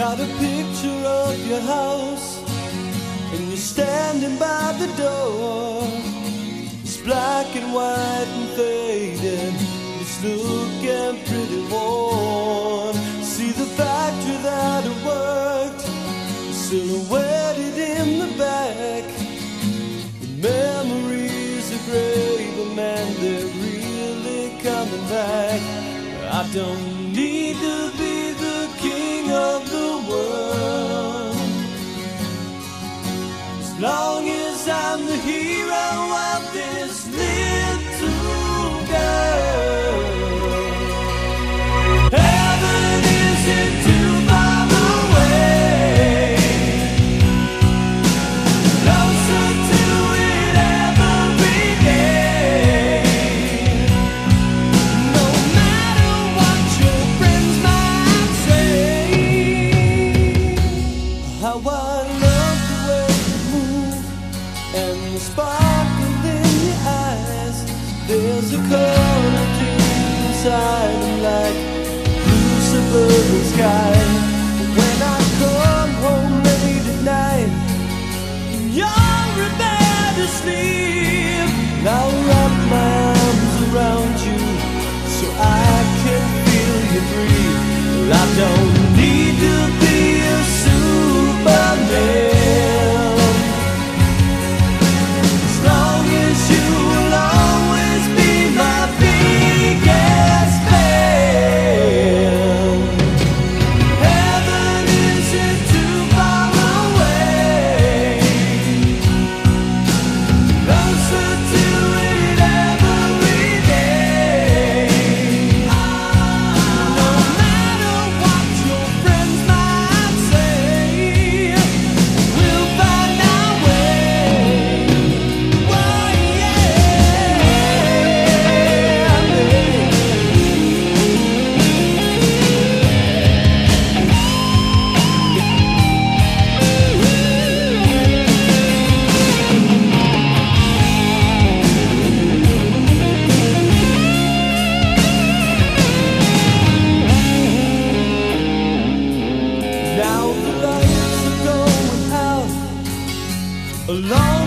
got a picture of your house, and you're standing by the door. It's black and white and faded. It's looking pretty worn. See the factory that it worked, silhouetted in the back. The memories are gray, but man, they're really coming back. I don't need to be the king of the long as I'm the hero There's a color inside them like blue suburban sky. When I come home late at night, you're in bed asleep. My alone